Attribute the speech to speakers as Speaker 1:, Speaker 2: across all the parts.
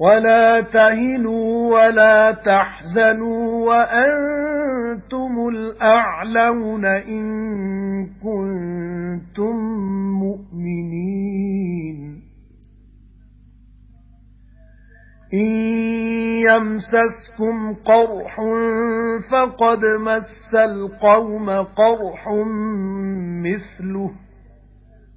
Speaker 1: وَلَا تَهِنُوا وَلَا تَحْزَنُوا وَأَنْتُمُ الْأَعْلَوْنَ إِن كُنتُم مُّؤْمِنِينَ إِن يَمْسَسْكُمْ قَرْحٌ فَقَدْ مَسَّ الْقَوْمَ قَرْحٌ مِثْلُهُ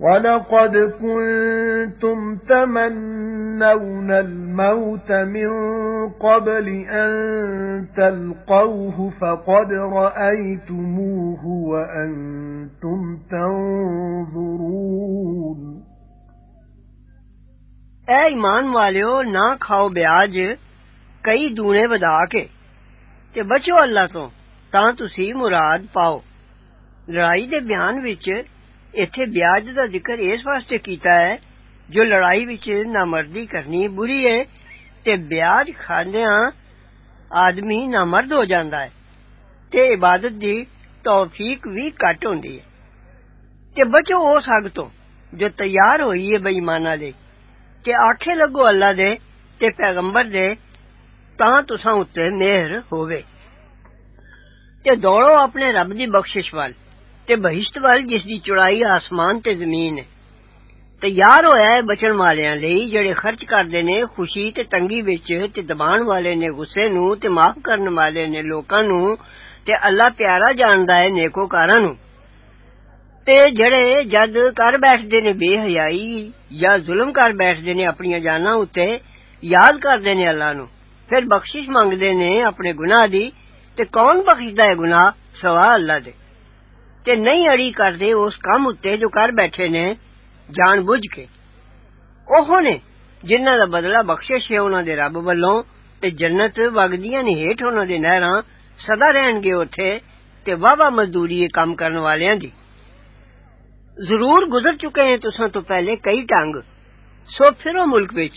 Speaker 1: وَلَقَدْ كُنْتُمْ تَمَنَّوْنَ الْمَوْتَ مِنْ قَبْلِ أَنْ تَلْقَوْهُ فَقَدْ رَأَيْتُمُوهُ وَأَنْتُمْ تَنْظُرُونَ
Speaker 2: اے ایمان والو نہ کھاؤ بیاج کئی دونے ودا کے تے بچو اللہ تو تاں تسی مراد پاؤ۔ لڑائی دے بیان وچ ਇੱਥੇ ਵਿਆਜ ਦਾ ਜ਼ਿਕਰ ਇਸ ਵਾਸਤੇ ਕੀਤਾ ਹੈ ਜੋ ਲੜਾਈ ਵਿੱਚ ਨਾਮਰਦੀ ਕਰਨੀ ਬੁਰੀ ਹੈ ਤੇ ਵਿਆਜ ਖਾਂਦਿਆਂ ਆਦਮੀ ਨਾਮਰਦ ਹੋ ਜਾਂਦਾ ਹੈ ਤੇ ਇਬਾਦਤ ਦੀ ਤੌਫੀਕ ਵੀ ਘੱਟ ਹੁੰਦੀ ਹੈ ਤੇ ਬਚੋ ਉਸ ਹੱਗ ਤੋਂ ਜੋ ਤਿਆਰ ਹੋਈ ਹੈ ਬੇਈਮਾਨਾਂ ਲਈ ਕਿ ਆਖੇ ਲੱਗੋ ਅੱਲਾ ਦੇ ਤੇ ਪੈਗੰਬਰ ਦੇ ਤਾਂ ਤੁਸਾਂ ਉੱਤੇ ਮਿਹਰ ਹੋਵੇ ਤੇ ਦੌੜੋ ਆਪਣੇ تے بہشت وال جس دی چوڑائی آسمان تے زمین ہے تیار ہویا ہے بچن والیاں لئی جڑے خرچ کردے نے خوشی تے تنگی وچ تے دبان والے نے غصے نو تے معاف کرن والے نے لوکاں نو تے اللہ پیارا جاندا ہے نیکوکاراں نو تے جڑے جد کر بیٹھدے نے بے حیائی یا ظلم کر بیٹھدے نے اپنی جاناں اُتے یاد کردے نے اللہ نو پھر بخشش منگدے نے اپنے گناہ دی تے کون بخشدا ہے گناہ سوا اللہ دے تے نہیں اڑی کردے اس کام اتے جو کر بیٹھے نے جان بوجھ کے اوہ نے جنہ دا بدلہ بخشش ہے انہاں دے رب والوں تے جنت وگدیاں نے ہیٹھ انہاں دے نہراں سدا رہن گے اوتھے تے واہ مزدوری کام کرن والیاں دی ضرور گزر چکے ہیں تساں تو پہلے کئی ٹانگ سو پھرو ملک وچ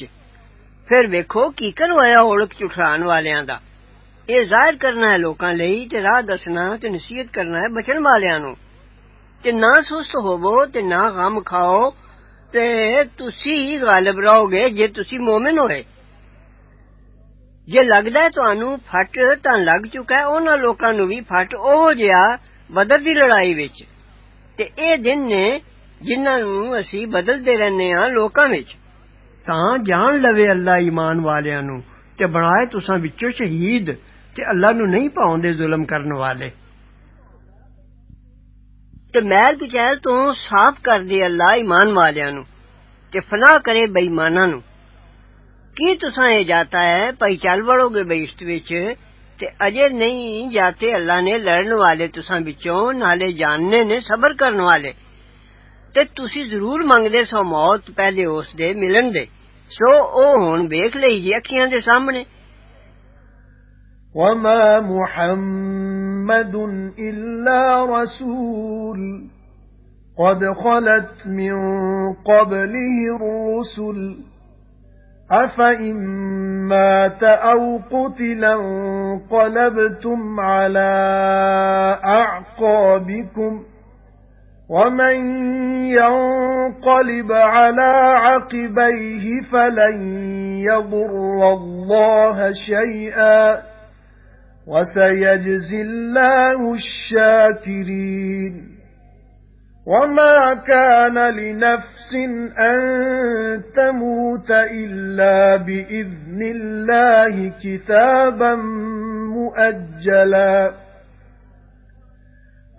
Speaker 2: پھر ویکھو کی کر ہویا اڑک چٹھان والیاں دا یہ ظاہر کرنا ہے لوکاں لئی تے راہ دسنا تے نصیحت کرنا ہے بچن والیاں نو تے نہ سست ہوو تے نہ غم کھاؤ تے تسی غالب رہو گے جے تسی مومن ہوئے۔ جے لگدا ہے تانوں پھٹ تاں لگ چکا ہے انہاں لوکاں نو وی پھٹ اوہ جیا بدر دی لڑائی وچ۔ تے اے دن نے جنہاں نو اسی بدلتے رہنے ہاں لوکاں وچ۔ تاں جان لوے اللہ ایمان والیاں نو تے بنائے تساں وچوں شہید۔ کہ اللہ نو نہیں پاؤندے ظلم کرن والے تے میل بچیل تو صاف کر دے اللہ ایمان والیاں نو تے فنا کرے بے ایماناں نو کی تساں اے جاتا ہے پئی چل وڑو گے بہشت وچ تے اجے نہیں جاتے اللہ نے لڑن والے تساں وچوں نالے جاننے نے صبر کرن والے تے تسی ضرور منگدے سو موت پہلے اس دے ملن دے سو أو ہن ویکھ لئی اکھیاں دے سامنے
Speaker 1: وَمَا مُحَمَّدٌ إِلَّا رَسُولٌ. قَدْ خَلَتْ مِن قَبْلِهِ الرُّسُلُ. أَفَإِن مَّاتَ أَوْ قُتِلَ انقَلَبْتُمْ عَلَى أَعْقَابِكُمْ. وَمَن يَنقَلِبْ عَلَى عَقِبَيْهِ فَلَن يَضُرَّ اللَّهَ شَيْئًا. وَسَيَجْزِي اللَّهُ الشَّاكِرِينَ وَمَا كَانَ لِنَفْسٍ أَن تَمُوتَ إِلَّا بِإِذْنِ اللَّهِ كِتَابًا مُؤَجَّلًا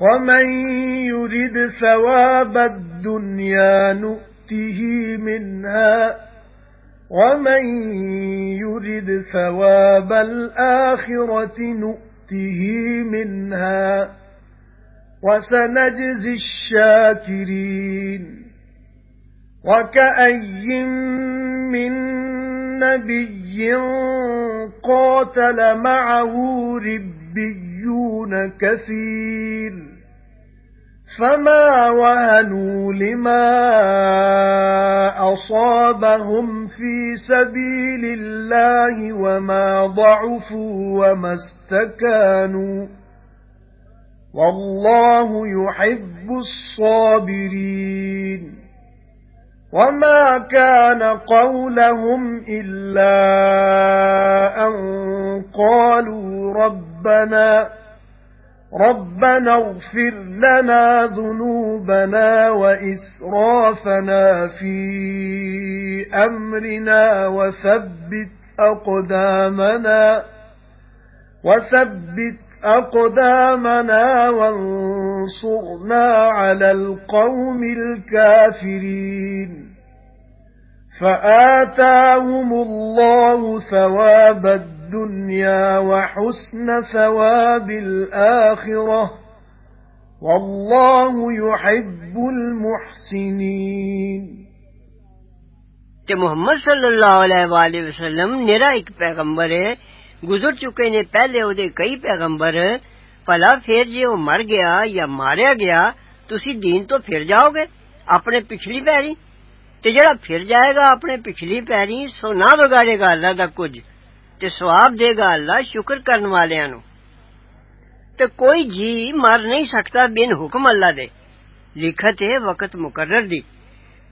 Speaker 1: وَمَن يُرِدْ ثَوَابَ الدُّنْيَا نُؤْتِهِ مِنْهَا وَمَن يُرِدْ ثَوَابَ الْآخِرَةِ نُؤْتِهِ مِنْهَا وَسَنَجْزِي الشَّاكِرِينَ وَكَأَيٍّ مِّن نَّبِيٍّ قَاتَلَ مَعَهُ رِبِّيُّونَ كَثِيرٌ فَمَا وَهَنُوا لِمَا أَصَابَهُمْ فِي سَبِيلِ اللَّهِ وَمَا ضَعُفُوا وَمَا اسْتَكَانُوا وَاللَّهُ يُحِبُّ الصَّابِرِينَ وَمَا كَانَ قَوْلَهُمْ إِلَّا أَن قَالُوا رَبَّنَا رَبَّنَا اغْفِرْ لَنَا ذُنُوبَنَا وَإِسْرَافَنَا فِي أَمْرِنَا وَثَبِّتْ أَقْدَامَنَا وَثَبِّتْ أَقْدَامَنَا وَانصُرْنَا عَلَى الْقَوْمِ الْكَافِرِينَ فآتاهم الله ثواب الدنيا وحسن ثواب الآخرة والله يحب المحسنين.
Speaker 2: کہ محمد صلی اللہ علیہ والہ وسلم میرا ایک پیغمبر ہے گزر چکے نے پہلے اودے کئی پیغمبر پلا پھر جے أو مر گیا یا ماریا گیا تسی دین تو پھر جاؤ گے اپنے پچھلی پیری۔ تے جڑا پھر جائے گا اپنے پچھلی پیری، سو نہ بگاڑے گا اللہ دا کچھ، تے ثواب دے گا اللہ شکر کرن والیاں نو۔ تے کوئی جی مر نہیں سکتا بن حکم اللہ دے۔ لکھت ہے وقت مقرر دی۔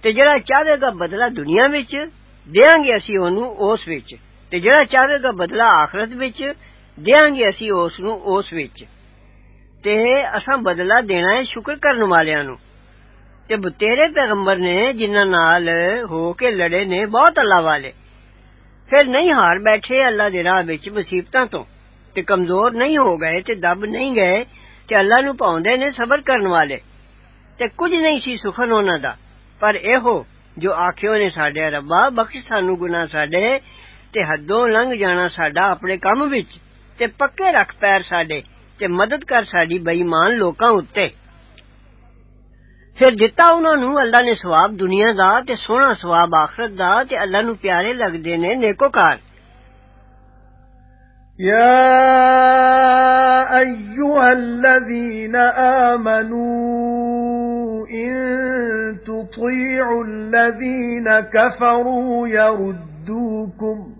Speaker 2: تے جڑا چاہے گا بدلہ دنیا وچ، دیاں گے اسی اونوں اس وچ۔ تے جڑا چاہے گا بدلہ آخرت وچ، دیاں گے اسی اس نو اس وچ۔ تے اساں بدلہ دینا ہے شکر کرن والیاں نو۔ جب تیرے پیغمبر نے جنہ نال ہو کے لڑے نے بہت اللہ والے، پھر نہیں ہار بیٹھے اللہ دی راہ وچ مصیبتاں تو۔ تے کمزور نہیں ہو گئے، تے دب نہیں گئے تے اللہ نو پاوندے نے صبر کرن والے۔ تے کچھ نہیں سی سخن اوہناں دا، پر اے ہو جو آکھیو نے ساڈے ربا، بخش سانو گناہ ساڈے، تے حدوں لنگ جانا ساڈا اپنے کام وچ۔ تے پکے رکھ پیر ساڈے، تے مدد کر ساڈی بے ایمان لوکاں اُتے۔ پھر دتا انہاں نو اللہ نے ثواب دنیا دا تے سونا ثواب آخرت دا تے اللہ نو پیارے لگدے نے نیکوکار
Speaker 1: يا ايها الذين امنوا ان تطيعوا الذين كفروا يردوكم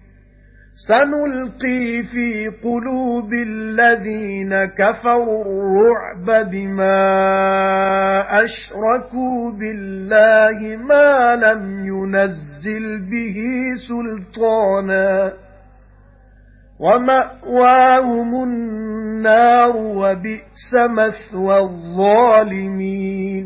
Speaker 1: سَنُلْقِي فِي قُلُوبِ الَّذِينَ كَفَرُوا الرُّعْبَ بِمَا أَشْرَكُوا بِاللَّهِ مَا لَمْ يُنَزِّلْ بِهِ سُلْطَانًا وَمَأْوَاهُمُ النَّارُ وَبِئْسَ مَثْوَى الظَّالِمِينَ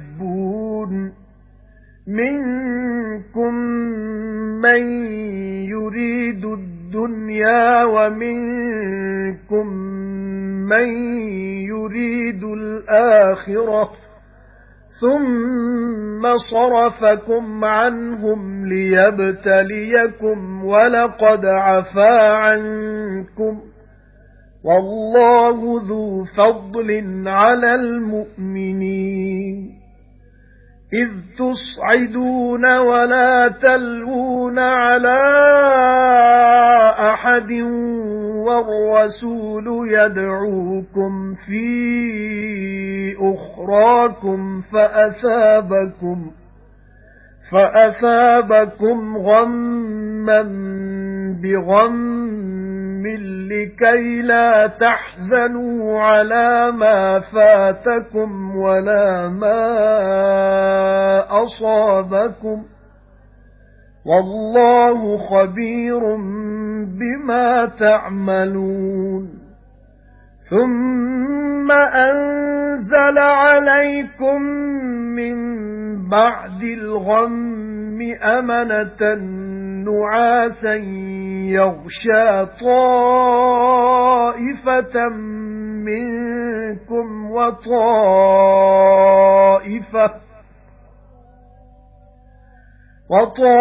Speaker 1: مِنكُم مَّن يُرِيدُ الدُّنْيَا وَمِنكُم مَّن يُرِيدُ الْآخِرَةَ ثُمَّ صَرَفَكُمْ عَنْهُمْ لِيَبْتَلِيَكُمْ وَلَقَدْ عَفَا عَنكُمْ وَاللَّهُ ذُو فَضْلٍ عَلَى الْمُؤْمِنِينَ إِذْ تُصْعِدُونَ وَلَا تَلْوُونَ عَلَى أَحَدٍ وَالرَّسُولُ يَدْعُوكُمْ فِي أُخْرَاكُمْ فَأَثَابَكُمْ فَأَثَابَكُمْ غَمًّا بِغَمٍّ لِكَي لَا تَحْزَنُوا عَلَى مَا فَاتَكُمْ وَلَا مَا أَصَابَكُمْ. وَاللَّهُ خَبِيرٌ بِمَا تَعْمَلُونَ. ثُمَّ أَنزَلَ عَلَيْكُم مِّن بَعْدِ الْغَمِّ أَمَنَةً نُعَاسًا يَغْشَى طَائِفَةً مِنكُمْ وَطَائِفَةً وَطَائِفَةٌ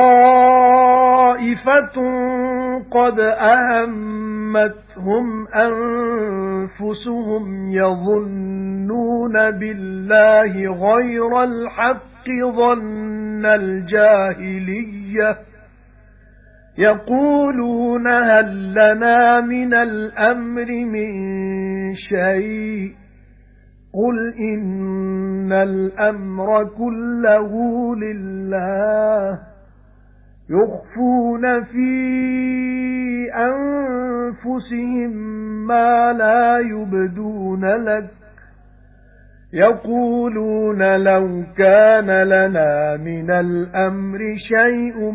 Speaker 1: قَدْ أَهَمَّتْهُمْ أَنفُسُهُمْ يَظُنُّونَ بِاللَّهِ غَيْرَ الْحَقِّ ظَنَّ الْجَاهِلِيَّةِ يَقُولُونَ هَل لَّنَا مِنَ الْأَمْرِ مِن شَيْءٍ قُلْ إِنَّ الْأَمْرَ كُلَّهُ لِلَّهِ يُخْفُونَ فِي أَنفُسِهِم مَّا لَا يُبْدُونَ لَكَ يَقُولُونَ لَوْ كَانَ لَنَا مِنَ الْأَمْرِ شَيْءٌ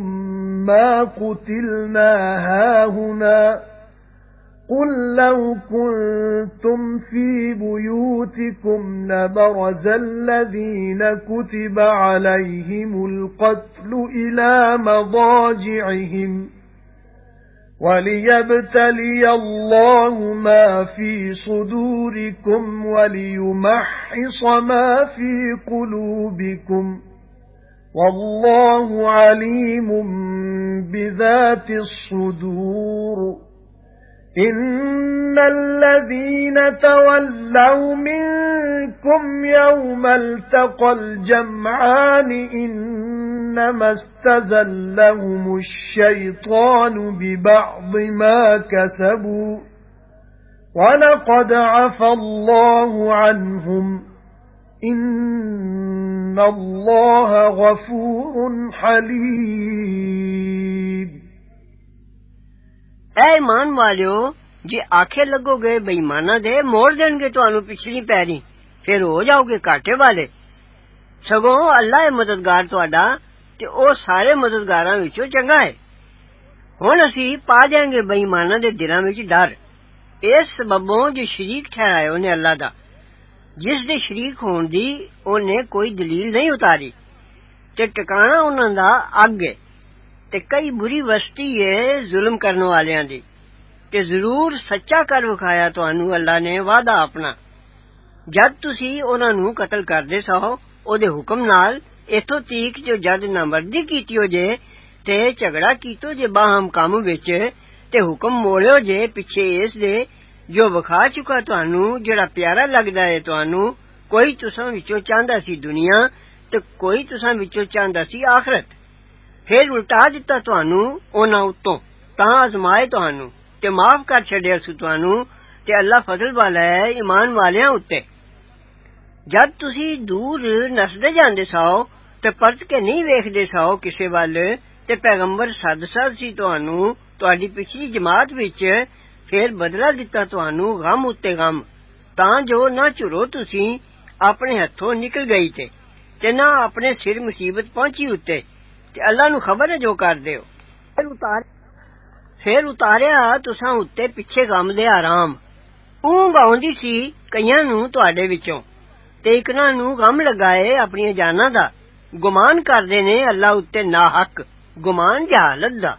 Speaker 1: مَا قُتِلْنَا هَاهُنَا. قُل لَّوْ كُنتُمْ فِي بُيُوتِكُمْ لَبَرَزَ الَّذِينَ كُتِبَ عَلَيْهِمُ الْقَتْلُ إِلَى مَضَاجِعِهِمْ. وَلِيَبْتَلِيَ اللَّهُ مَا فِي صُدُورِكُمْ وَلِيُمَحِّصَ مَا فِي قُلُوبِكُمْ وَاللَّهُ عَلِيمٌ بِذَاتِ الصُّدُورِ. إِنَّ الَّذِينَ تَوَلَّوْا مِنكُمْ يَوْمَ الْتَقَى الْجَمْعَانِ جَهَنَّمَ اسْتَزَلَّهُمُ الشَّيْطَانُ بِبَعْضِ مَا كَسَبُوا وَلَقَدْ عَفَا اللَّهُ عَنْهُمْ إِنَّ اللَّهَ غَفُورٌ حَلِيمٌ.
Speaker 2: اے مان والو جے آنکھیں لگو گے بے ایمانہ دے موڑ دین گے تانوں پچھلی پیری پھر ہو جاؤ گے گھاٹے والے۔ سگوں اللہ مددگار تہاڈا تے او سارے مددگاراں وچوں چنگا ہے ہن اسی پا جائیں گے بے ایماناں دے دلاں وچ ڈر اس سببوں جو شریک ٹھہرایا انہیں اللہ دا جس دے شریک ہون دی اونے کوئی دلیل نہیں اتاری تے ٹکانا انہاں دا اگ ہے تے کئی بری وستی ہے ظلم کرن والیاں دی تے ضرور سچا کر وکھایا تانوں اللہ نے وعدہ اپنا جد تسی انہاں نو قتل کردے سو او دے حکم نال اتو تیک جو جد نامردی کیتیو جے تے جھگڑا کیتو جے باہم کام وچ تے حکم موڑیو جے پیچھے اس دے جو وکھا چکا تانوں جڑا پیارا لگدا اے تانوں کوئی تسا وچوں چاہندا سی دنیا تے کوئی تساں وچوں چاہندا سی آخرت پھر الٹا دتا تانوں اوناں اتوں تاں آزمائے تانوں تے معاف کر چھڈیا سو تانوں تے اللہ فضل والا ہے ایمان والیاں اُتے جد تسی دور نسدے جاندے ساؤ تے پرت کے نہیں ویکھدے ساؤ کسے ول تے پیغمبر سادسا سی جی تانوں تہاڈی پچھلی جماعت وچ پھر بدلہ دتا تانوں غم اتے غم۔ تاں جو نہ جھرو تسی اپنے ہتھوں نکل گئی تے تے نہ اپنے سر مصیبت پہنچی اتے تے اللہ نو خبر ہے جو کر دیو پھر اتار پھر اتاریا تساں اتے پیچھے غم دے آرام۔ اونگ آندی سی کئیاں نو تہاڈے وچوں۔ تے اکنا نو غم لگائے اپنی جاناں دا۔ ਕਰਦੇ ਨੇ ਅੱਲਾ ਉੱਤੇ ਨਾ ਹੱਕ ਗੁਮਾਨ ਜਹਾਲਤ ਦਾ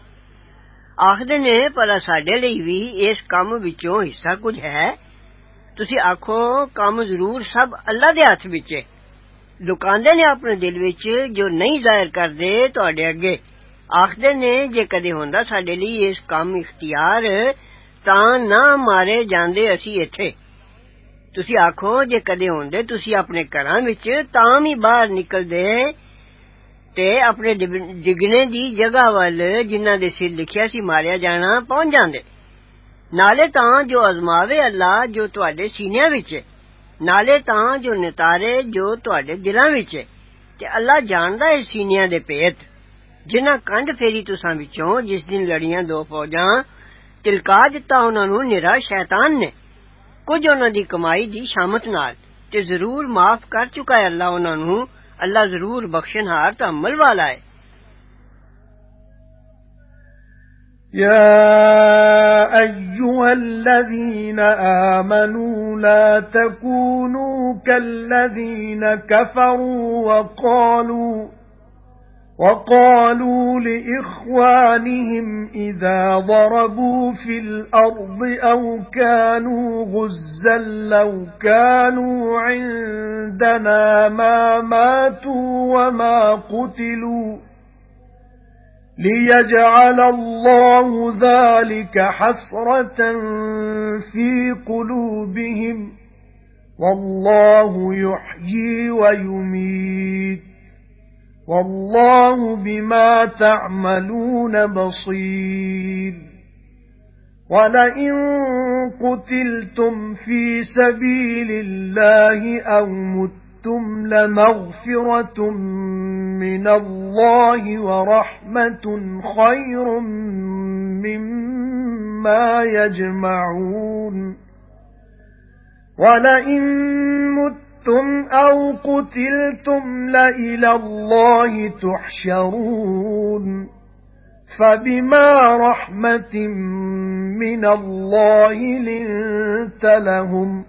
Speaker 2: ਆਖਦੇ ਨੇ ਭਲਾ ਸਾਡੇ ਲਈ ਵੀ ਇਸ ਕੰਮ ਵਿੱਚੋਂ ਹਿੱਸਾ ਕੁਝ ਹੈ ਤੁਸੀਂ ਆਖੋ ਕੰਮ ਜ਼ਰੂਰ ਸਭ ਅੱਲਾ ਦੇ ਹੱਥ ਵਿੱਚ ਹੈ ਲੁਕਾਉਂਦੇ ਨੇ ਆਪਣੇ ਦਿਲ ਵਿੱਚ ਜੋ ਨਹੀਂ ਜ਼ਾਹਿਰ ਕਰਦੇ ਤੁਹਾਡੇ ਅੱਗੇ ਆਖਦੇ ਨੇ ਜੇ ਕਦੇ ਹੁੰਦਾ ਸਾਡੇ ਲਈ ਇਸ ਕੰਮ ਇਖਤਿਆਰ ਤਾਂ ਨਾ ਮਾਰੇ ਜਾਂਦੇ ਅਸੀਂ ਇੱਥੇ ਤੁਸੀਂ ਆਖੋ ਜੇ ਕਦੇ ਹੁੰਦੇ ਤੁਸੀਂ ਆਪਣੇ ਘਰਾਂ ਵਿੱਚ ਤਾਂ ਵੀ ਬਾਹਰ ਨਿਕਲਦੇ تے اپنے ڈگنے دی جگہ ول جنہ دے سر لکھیا سی ماریا جانا پہنچ جاندے نالے تاں جو ازماوے اللہ جو تواڈے سینیاں وچ ہے نالے تاں جو نتارے جو تواڈے دلاں وچ ہے تے اللہ جاندا اے سینیاں دے بھیت جنہ کنڈ پھیری تساں وچوں جس دن لڑیاں دو فوجاں تلکا دتا انہاں نو نرا شیطان نے کچھ انہاں دی کمائی دی شامت نال تے ضرور معاف کر چکا ہے اللہ انہاں اللہ ضرور بخشن ہار تحمل والا ہے۔
Speaker 1: يا أيها الذين آمنوا لا تكونوا كالذين كفروا وقالوا وَقَالُوا لِإِخْوَانِهِمْ إِذَا ضَرَبُوا فِي الْأَرْضِ أَوْ كَانُوا غُزًّى لَّوْ كَانُوا عِندَنَا مَا مَاتُوا وَمَا قُتِلُوا لِيَجْعَلَ اللَّهُ ذَلِكَ حَسْرَةً فِي قُلُوبِهِمْ وَاللَّهُ يُحْيِي وَيُمِيتُ. وَاللَّهُ بِمَا تَعْمَلُونَ بَصِيرٌ. وَلَئِن قُتِلْتُمْ فِي سَبِيلِ اللَّهِ أَوْ مُتُّمْ لَمَغْفِرَةٌ مِنَ اللَّهِ وَرَحْمَةٌ خَيْرٌ مِّمَّا يَجْمَعُونَ. وَلَئِن مُتُّمْ أَوْ قُتِلْتُمْ لَإِلَى اللَّهِ تُحْشَرُونَ فَبِمَا رَحْمَةٍ مِنَ اللَّهِ لِنتَ لَهُمْ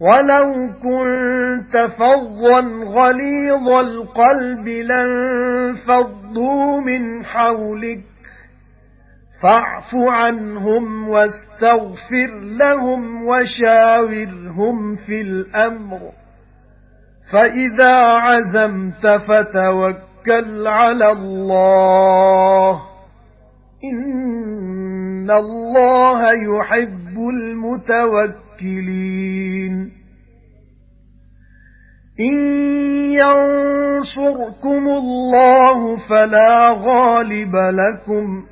Speaker 1: وَلَوْ كُنتَ فَظًّا غَلِيظَ الْقَلْبِ لَانفَضُّوا مِنْ حَوْلِكَ فَاعْفُ عَنْهُمْ وَاسْتَغْفِرْ لَهُمْ وَشَاوِرْهُمْ فِي الْأَمْرِ. فَإِذَا عَزَمْتَ فَتَوَكَّلْ عَلَى اللَّهِ. إِنَّ اللَّهَ يُحِبُّ الْمُتَوَكِّلِينَ. إِن يَنصُرْكُمُ اللَّهُ فَلَا غَالِبَ لَكُمْ.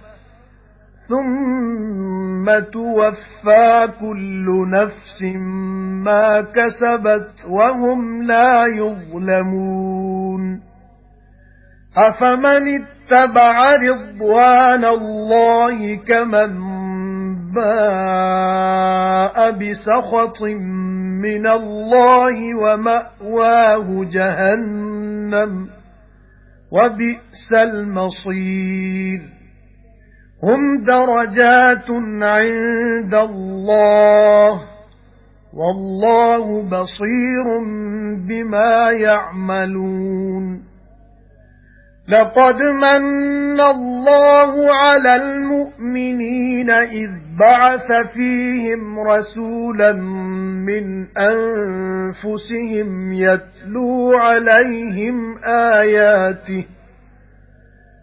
Speaker 1: ثُمَّ تُوَفَّى كُلُّ نَفْسٍ مَا كَسَبَتْ وَهُمْ لَا يُظْلَمُونَ أَفَمَنِ اتَّبَعَ رِضْوَانَ اللَّهِ كَمَن بَاءَ بِسَخَطٍ مِّنَ اللَّهِ وَمَأْوَاهُ جَهَنَّمُ وَبِئْسَ الْمَصِيرُ هُمْ دَرَجَاتٌ عِندَ اللَّهِ وَاللَّهُ بَصِيرٌ بِمَا يَعْمَلُونَ. لَقَدْ مَنَّ اللَّهُ عَلَى الْمُؤْمِنِينَ إِذْ بَعَثَ فِيهِمْ رَسُولًا مِنْ أَنفُسِهِمْ يَتْلُو عَلَيْهِمْ آيَاتِهِ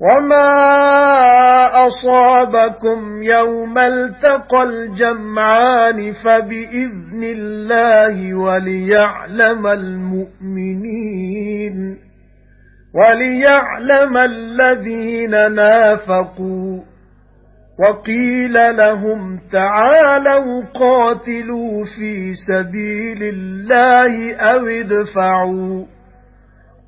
Speaker 1: وَمَا أَصَابَكُمْ يَوْمَ الْتَقَى الْجَمْعَانِ فَبِإِذْنِ اللَّهِ وَلِيَعْلَمَ الْمُؤْمِنِينَ وَلِيَعْلَمَ الَّذِينَ نَافَقُوا وَقِيلَ لَهُمْ تَعَالَوْا قَاتِلُوا فِي سَبِيلِ اللَّهِ أَوِ ادْفَعُوا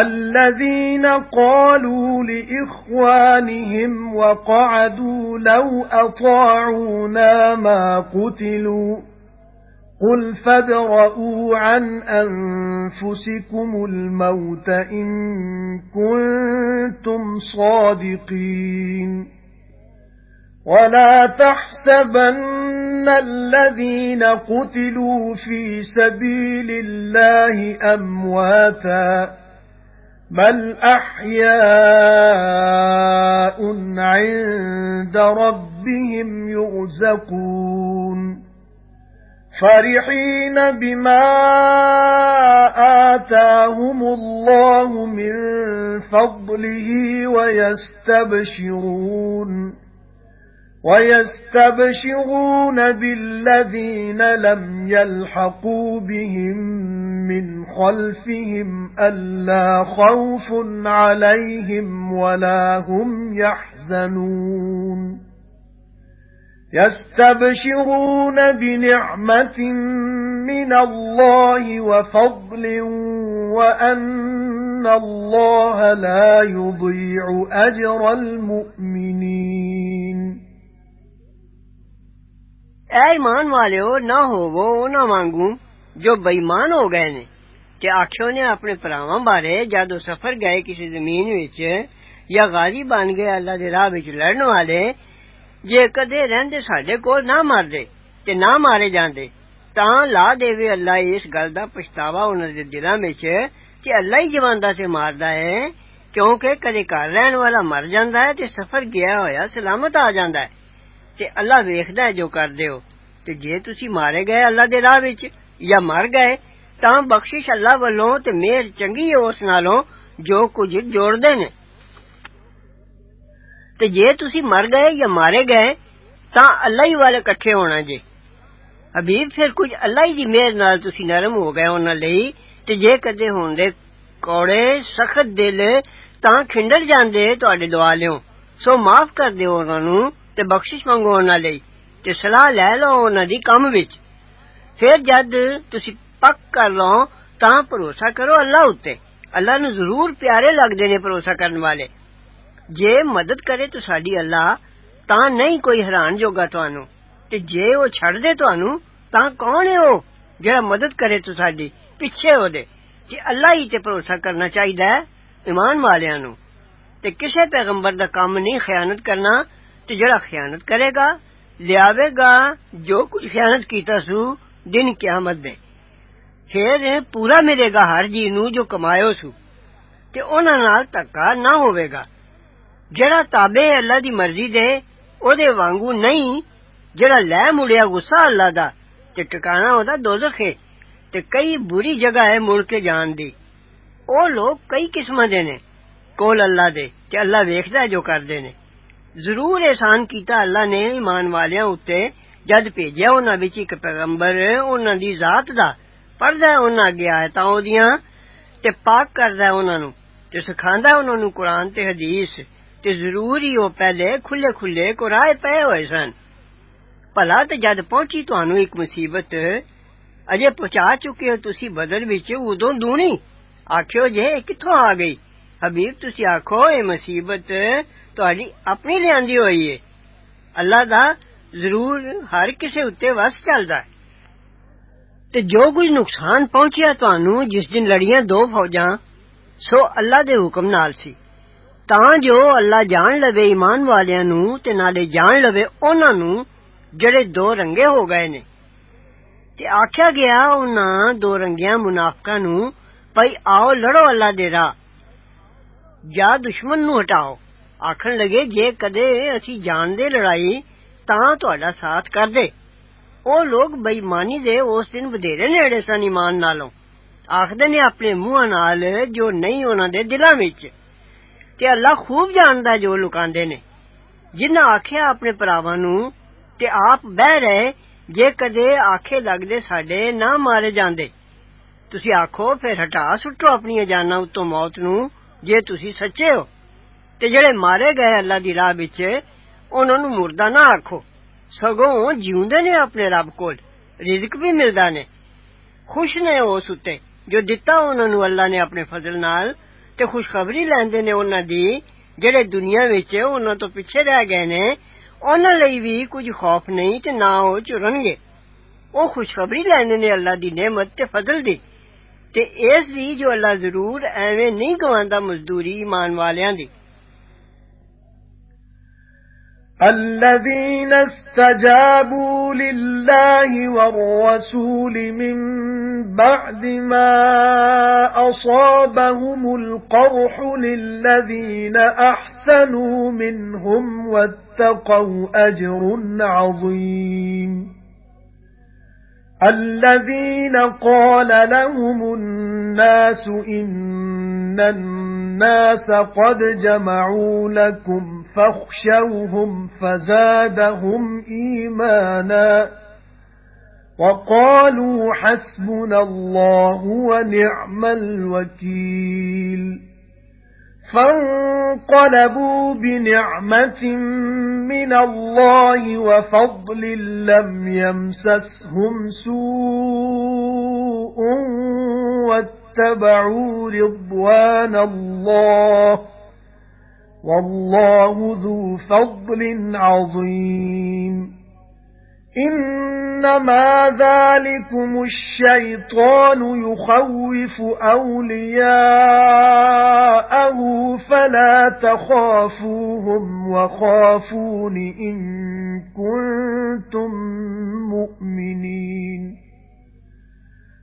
Speaker 1: الَّذِينَ قَالُوا لِإِخْوَانِهِمْ وَقَعَدُوا لَوْ أَطَاعُونَا مَا قُتِلُوا قُلْ فَادْرَءُوا عَنْ أَنفُسِكُمُ الْمَوْتَ إِن كُنتُمْ صَادِقِينَ وَلَا تَحْسَبَنَّ الَّذِينَ قُتِلُوا فِي سَبِيلِ اللَّهِ أَمْوَاتًا بَلْ أَحْيَاءٌ عِندَ رَبِّهِمْ يُرْزَقُونَ فَرِحِينَ بِمَا آتَاهُمُ اللَّهُ مِنْ فَضْلِهِ وَيَسْتَبْشِرُونَ وَيَسْتَبْشِرُونَ بِالَّذِينَ لَمْ يَلْحَقُوا بِهِمْ مِنْ خَلْفِهِمْ أَلَّا خَوْفٌ عَلَيْهِمْ وَلَا هُمْ يَحْزَنُونَ. يَسْتَبْشِرُونَ بِنِعْمَةٍ مِنَ اللَّهِ وَفَضْلٍ وَأَنَّ اللَّهَ لَا يُضِيعُ أَجْرَ الْمُؤْمِنِينَ.
Speaker 2: اے ایمان والو نہ ہوو انہاں وانگو جو بےمان ہو گئے نے کہ آخو نے اپنے پراواں بارے جدو سفر گئے کسی زمین وچ یا غازی بن گئے اللہ دے راہ وچ لڑن والے جے کدے رہندے ساڈے کول نہ مردے تے نہ مارے جاندے تاں لا دیوے اللہ اس گل دا پچھتاوا انہاں دے دلاں وچ کہ اللہ ہی جواندا تے ماردا ہے کیونکہ کدے گھر رہن والا مر جاندا ہے تے سفر گیا ہویا سلامت آ جاندا ہے تے اللہ ویکھدا ہے جو کردے ہو تے جے تسی مارے گئے اللہ دے راہ وچ یا مر گئے تاں بخشش اللہ والوں تے مہر چنگی ہے اس نالوں جو کچھ جوڑ دے نے تے جے تسی مر گئے یا مارے گئے تاں اللہ ہی والے کٹھے ہونا جے حبیب پھر کچھ اللہ ہی دی مہر نال تسی نرم ہو گئے انہاں لئی تے جے کدے ہوندے کوڑے سخت دل تاں کھنڈ جاندے تواڈے دوالیوں سو معاف کر دیو انہاں نوں ਤੇ ਬਖਸ਼ਿਸ਼ ਮੰਗੋ ਉਹਨਾਂ ਲਈ ਤੇ ਸਲਾਹ ਲੈ ਲਓ ਉਹਨਾਂ ਦੀ ਕੰਮ ਵਿੱਚ ਫਿਰ ਜਦ ਤੁਸੀਂ ਪੱਕ ਕਰ ਲਓ ਤਾਂ ਭਰੋਸਾ ਕਰੋ ਅੱਲਾ ਉੱਤੇ ਅੱਲਾ ਨੂੰ ਜ਼ਰੂਰ ਪਿਆਰੇ ਲੱਗਦੇ ਨੇ ਭਰੋਸਾ ਕਰਨ ਵਾਲੇ ਜੇ ਮਦਦ ਕਰੇ ਤਾਂ ਸਾਡੀ ਅੱਲਾ ਤਾਂ ਨਹੀਂ ਕੋਈ ਹੈਰਾਨ ਜੋਗਾ ਤੁਹਾਨੂੰ ਤੇ ਜੇ ਉਹ ਛੱਡ ਦੇ ਤੁਹਾਨੂੰ ਤਾਂ ਕੌਣ ਹੈ ਉਹ ਜਿਹੜਾ ਮਦਦ ਕਰੇ ਤੋ ਸਾਡੀ ਪਿੱਛੇ ਉਹਦੇ ਜੇ ਅੱਲਾ ਹੀ ਤੇ ਭਰੋਸਾ ਕਰਨਾ ਚਾਹੀਦਾ ਹੈ ਇਮਾਨ ਵਾਲਿਆਂ ਨੂੰ ਤੇ ਕਿਸੇ ਪੈਗੰਬਰ ਦਾ ਕੰਮ ਨਹੀਂ ਖਿਆਨਤ ਕਰਨਾ تے جڑا خیانت کرے گا لیاوے گا جو کچھ خیانت کیتا سو، دن قیامت دے۔ پھر پورا ملے گا ہر جی نو جو کمایو سو۔ تے انہاں نال دھکا نہ ہوئے گا۔ جڑا تابع اللہ دی مرضی دے او دے وانگو نہیں۔ جڑا لے مڑیا غصہ اللہ دا، تے ٹکانا اودا دوزخ ہے۔ تے کئی بری جگہ ہے مڑ کے جان دی۔ او لوگ کئی قسمہ دے نے، کول اللہ دے۔ تے اللہ ویکھدا جو کردے نے۔ ضرور احسان کیتا اللہ نے ایمان والیاں اُتے جد بھیجیا انہاں وچ اک پیغمبر انہاں دی ذات دا پڑھدا ہے انہاں اگے آیتاں اودیاں تے پاک کردا ہے انہاں نو تے سکھاندا ہے انہاں نو قرآن تے حدیث تے ضرور ہی او پہلے کھلے کھلے کوراہ پے ہوئے سن بھلا تے جد پہنچی تانوں اک مصیبت اجے پہنچا چکے ہو تسی بدر وچ اودوں دونی آکھیو جے کتھوں آ گئی حبیب تسی آکھو اے مصیبت تہاڈی اپنی لیاندی ہوئی ہے اللہ دا ضرور ہر کسی اتے وس چلدا ہے تے جو کچھ نقصان پہنچیا تانوں جس دن لڑیا دو فوجا سو اللہ دے حکم نال سی تاں جو اللہ جان لو ایمان والیاں نو تے نالے جان لو انہاں نو جڑے دو رنگے ہو گئے نے تے آکھیا گیا انہاں دو رنگیاں منافقاں نو بھئی آؤ لڑو اللہ دے راہ جا دشمن نو ہٹاؤ آکھن لگے جے کدے اسی جان دے لڑائی تاں تہاڈا ساتھ کر دے او لوگ بےایمانی دے اس دن بدھیرے نیڑے سن ایمان نالوں آکھدے نے اپنے موہ نال جو نہیں انہاں دے دلاں وچ تے اللہ خوب جاندا جو لکاندے نے جنہاں آکھیا اپنے پراواں نو تے آپ بہ رہے جے کدے آکھے لگدے ساڈے نہ مارے جاندے تسی آکھو پھر ہٹا سٹو اپنی جانا اتو موت نو جے تسی سچے ہو تے جڑے مارے گئے اللہ دی راہ وچ انہاں نوں مردہ نہ آکھو۔ سگوں جیوندے نے اپنے رب کول، رزق بھی ملدا نے۔ خوش نے اس اتے جو دتا انہاں نوں اللہ نے اپنے فضل نال، تے خوشخبری لیندے نے انہاں دی، جڑے دنیا وچ انہاں تو پیچھے رہ گئے نے، انہاں لئی بھی کچھ خوف نہیں تے نہ او جھرن گے۔ او خوشخبری لیندے نے اللہ دی نعمت تے فضل دی۔ تے اس دی جو اللہ ضرور ایویں نہیں گواندا مزدوری ایمان والیاں دی۔
Speaker 1: الذين استجابوا لله والرسول من بعد ما أصابهم القرح للذين أحسنوا منهم واتقوا أجر عظيم. الذين قال لهم الناس إن الناس قد جمعوا لكم فاخشوهم فزادهم إيمانا وقالوا حسبنا الله ونعم الوكيل فانقلبوا بنعمة من الله وفضل لم يمسسهم سوء واتبعوا رضوان الله والله ذو فضل عظيم. إنما ذلكم الشيطان يخوف أولياءه فلا تخافوهم وخافون إن كنتم مؤمنين.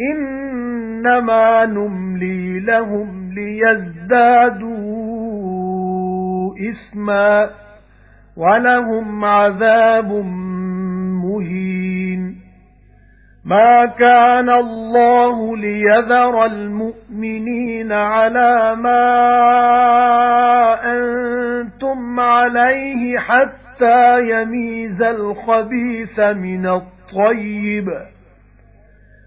Speaker 1: إِنَّمَا نُمْلِي لَهُمْ لِيَزْدَادُوا إِثْمًا وَلَهُمْ عَذَابٌ مُهِينٌ. مَا كَانَ اللَّهُ لِيَذَرَ الْمُؤْمِنِينَ عَلَى مَا أَنْتُمْ عَلَيْهِ حَتَّى يَمِيزَ الْخَبِيثَ مِنَ الطَّيِّبِ.